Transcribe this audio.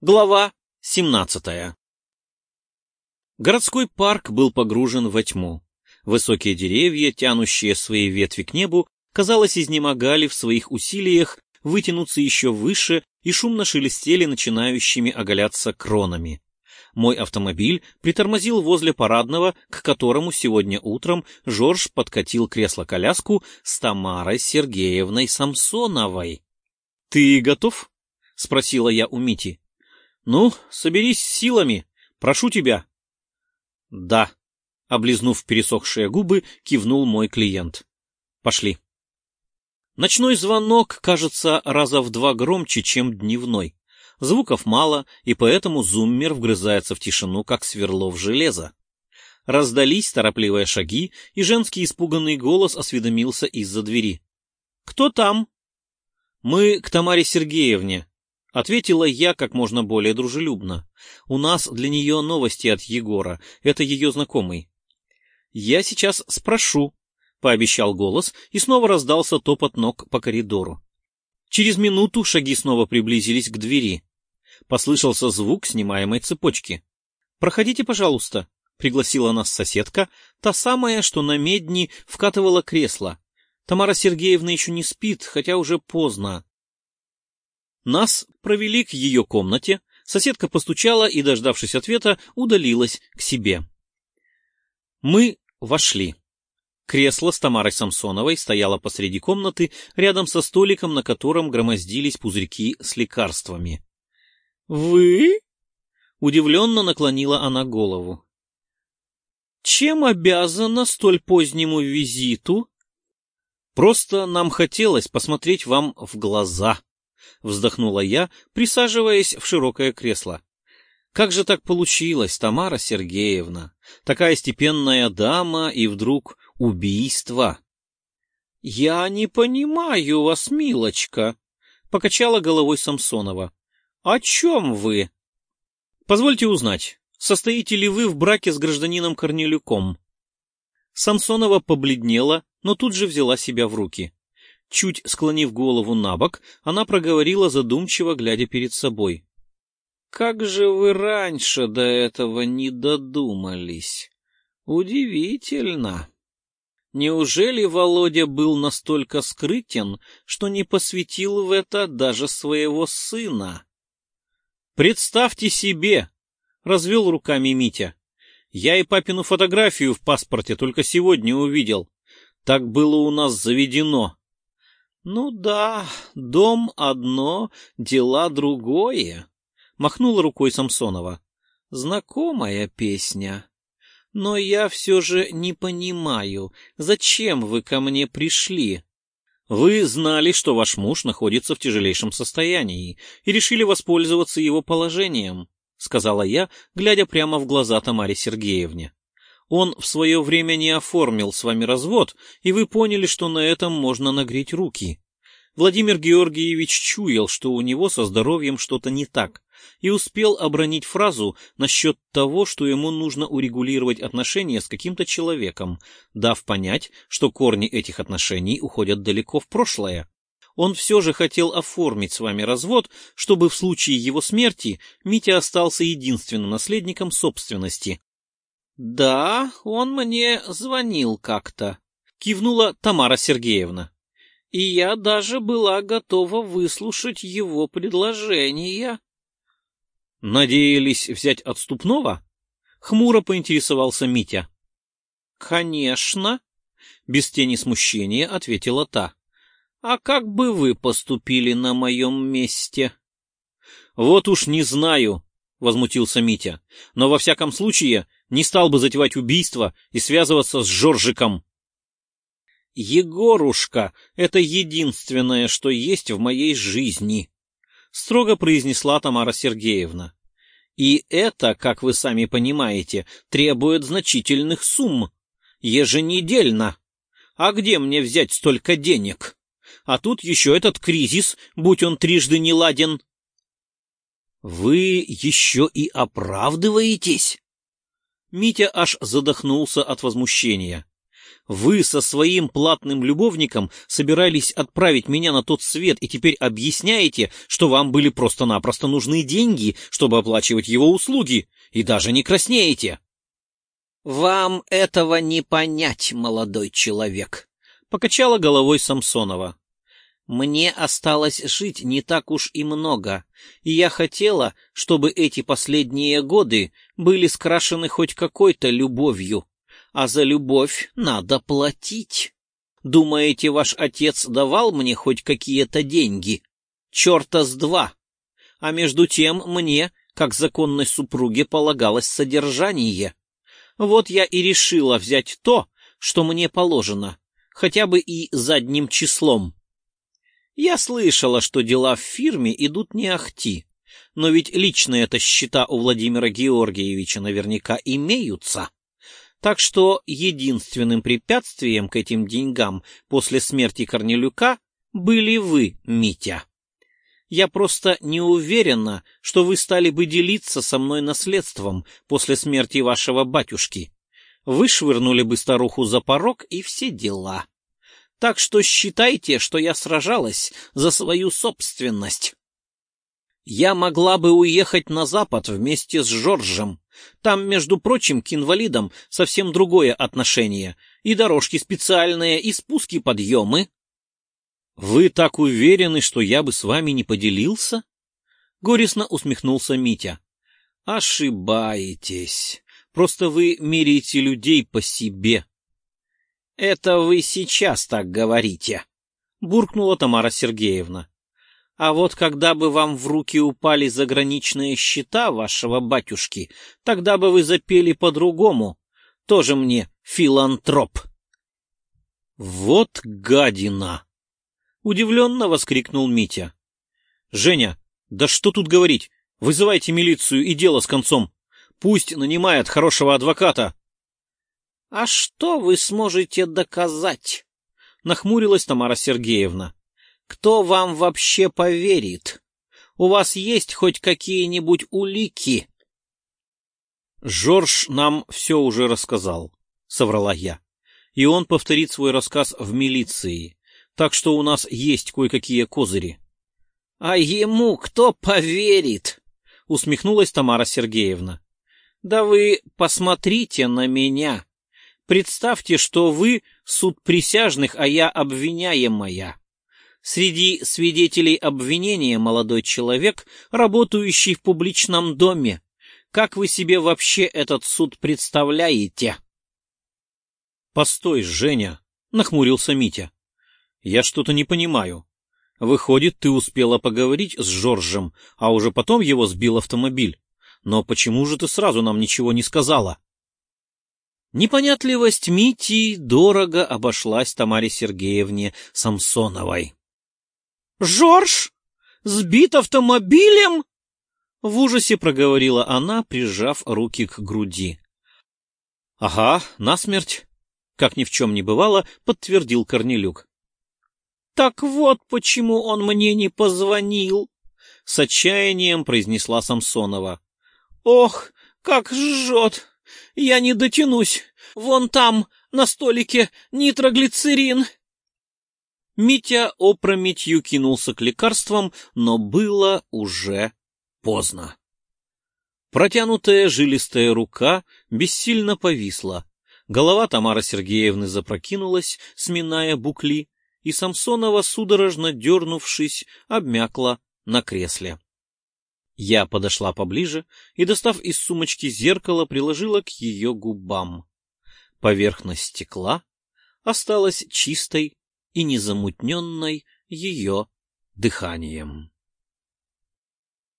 Глава 17 Городской парк был погружен во тьму. Высокие деревья, тянущие свои ветви к небу, казалось, изнемогали в своих усилиях вытянуться еще выше и шумно шелестели начинающими оголяться кронами. Мой автомобиль притормозил возле парадного, к которому сегодня утром Жорж подкатил кресло-коляску с Тамарой Сергеевной Самсоновой. — Ты готов? — спросила я у Мити. «Ну, соберись силами. Прошу тебя». «Да», — облизнув пересохшие губы, кивнул мой клиент. «Пошли». Ночной звонок кажется раза в два громче, чем дневной. Звуков мало, и поэтому зуммер вгрызается в тишину, как сверло в железо. Раздались торопливые шаги, и женский испуганный голос осведомился из-за двери. «Кто там?» «Мы к Тамаре Сергеевне», — ответила я как можно более дружелюбно. «У нас для нее новости от Егора. Это ее знакомый». «Я сейчас спрошу», — пообещал голос, и снова раздался топот ног по коридору. Через минуту шаги снова приблизились к двери. Послышался звук снимаемой цепочки. «Проходите, пожалуйста», — пригласила нас соседка, та самая, что на медни вкатывала кресло. Тамара Сергеевна еще не спит, хотя уже поздно. Нас провели к ее комнате, соседка постучала и, дождавшись ответа, удалилась к себе. Мы вошли. Кресло с Тамарой Самсоновой стояло посреди комнаты, рядом со столиком, на котором громоздились пузырьки с лекарствами. «Вы?» — удивленно наклонила она голову. «Чем обязана столь позднему визиту?» «Просто нам хотелось посмотреть вам в глаза», — вздохнула я, присаживаясь в широкое кресло. «Как же так получилось, Тамара Сергеевна? Такая степенная дама и вдруг убийство!» «Я не понимаю вас, милочка», — покачала головой Самсонова. «О чем вы?» «Позвольте узнать, состоите ли вы в браке с гражданином Корнелюком?» Самсонова побледнела, но тут же взяла себя в руки. Чуть склонив голову на бок, она проговорила задумчиво, глядя перед собой. — Как же вы раньше до этого не додумались? Удивительно. Неужели Володя был настолько скрытен, что не посвятил в это даже своего сына? — Представьте себе! — развел руками Митя. — Я и папину фотографию в паспорте только сегодня увидел. Так было у нас заведено. «Ну да, дом одно, дела другое», — махнула рукой Самсонова. «Знакомая песня. Но я все же не понимаю, зачем вы ко мне пришли?» «Вы знали, что ваш муж находится в тяжелейшем состоянии и решили воспользоваться его положением», — сказала я, глядя прямо в глаза Тамаре Сергеевне. Он в свое время не оформил с вами развод, и вы поняли, что на этом можно нагреть руки. Владимир Георгиевич чуял, что у него со здоровьем что-то не так, и успел обронить фразу насчет того, что ему нужно урегулировать отношения с каким-то человеком, дав понять, что корни этих отношений уходят далеко в прошлое. Он все же хотел оформить с вами развод, чтобы в случае его смерти Митя остался единственным наследником собственности, «Да, он мне звонил как-то», — кивнула Тамара Сергеевна. «И я даже была готова выслушать его предложение». «Надеялись взять отступного?» — хмуро поинтересовался Митя. «Конечно», — без тени смущения ответила та. «А как бы вы поступили на моем месте?» «Вот уж не знаю», — возмутился Митя. «Но во всяком случае не стал бы затевать убийство и связываться с Жоржиком. «Егорушка — это единственное, что есть в моей жизни», — строго произнесла Тамара Сергеевна. «И это, как вы сами понимаете, требует значительных сумм. Еженедельно. А где мне взять столько денег? А тут еще этот кризис, будь он трижды не ладен». «Вы еще и оправдываетесь?» Митя аж задохнулся от возмущения. Вы со своим платным любовником собирались отправить меня на тот свет и теперь объясняете, что вам были просто-напросто нужны деньги, чтобы оплачивать его услуги, и даже не краснеете. Вам этого не понять, молодой человек, покачала головой Самсонова. Мне осталось жить не так уж и много, и я хотела, чтобы эти последние годы были скрашены хоть какой-то любовью а за любовь надо платить. Думаете, ваш отец давал мне хоть какие-то деньги? Черта с два. А между тем мне, как законной супруге, полагалось содержание. Вот я и решила взять то, что мне положено, хотя бы и задним числом. Я слышала, что дела в фирме идут не ахти, но ведь личные-то счета у Владимира Георгиевича наверняка имеются. Так что единственным препятствием к этим деньгам после смерти Корнелюка были вы, Митя. Я просто не уверена, что вы стали бы делиться со мной наследством после смерти вашего батюшки. Вышвырнули бы старуху за порог и все дела. Так что считайте, что я сражалась за свою собственность. Я могла бы уехать на запад вместе с Жоржем, там, между прочим, к инвалидам совсем другое отношение. И дорожки специальные, и спуски-подъемы. Вы так уверены, что я бы с вами не поделился? Горестно усмехнулся Митя. Ошибаетесь. Просто вы меряете людей по себе. Это вы сейчас так говорите, буркнула Тамара Сергеевна. А вот когда бы вам в руки упали заграничные счета вашего батюшки, тогда бы вы запели по-другому. Тоже мне филантроп. Вот гадина! Удивленно воскликнул Митя. Женя, да что тут говорить? Вызывайте милицию и дело с концом. Пусть нанимает хорошего адвоката. А что вы сможете доказать? Нахмурилась Тамара Сергеевна. Кто вам вообще поверит? У вас есть хоть какие-нибудь улики? Жорж нам все уже рассказал, соврала я. И он повторит свой рассказ в милиции. Так что у нас есть кое-какие козыри. А ему кто поверит? усмехнулась Тамара Сергеевна. Да вы посмотрите на меня. Представьте, что вы суд присяжных, а я обвиняемая. Среди свидетелей обвинения молодой человек, работающий в публичном доме. Как вы себе вообще этот суд представляете? Постой, Женя, нахмурился Митя. Я что-то не понимаю. Выходит, ты успела поговорить с Жоржем, а уже потом его сбил автомобиль. Но почему же ты сразу нам ничего не сказала? Непонятливость Мити дорого обошлась Тамаре Сергеевне Самсоновой. Жорж? Сбит автомобилем? В ужасе проговорила она, прижав руки к груди. — Ага, насмерть. Как ни в чем не бывало, подтвердил Корнелюк. — Так вот почему он мне не позвонил, — с отчаянием произнесла Самсонова. — Ох, как жжет! Я не дотянусь. Вон там, на столике, нитроглицерин. Митя опрометью кинулся к лекарствам, но было уже поздно. Протянутая жилистая рука бессильно повисла. Голова Тамары Сергеевны запрокинулась, сминая букли, и Самсонова, судорожно дернувшись, обмякла на кресле. Я подошла поближе и, достав из сумочки зеркало, приложила к ее губам. Поверхность стекла осталась чистой и незамутненной ее дыханием.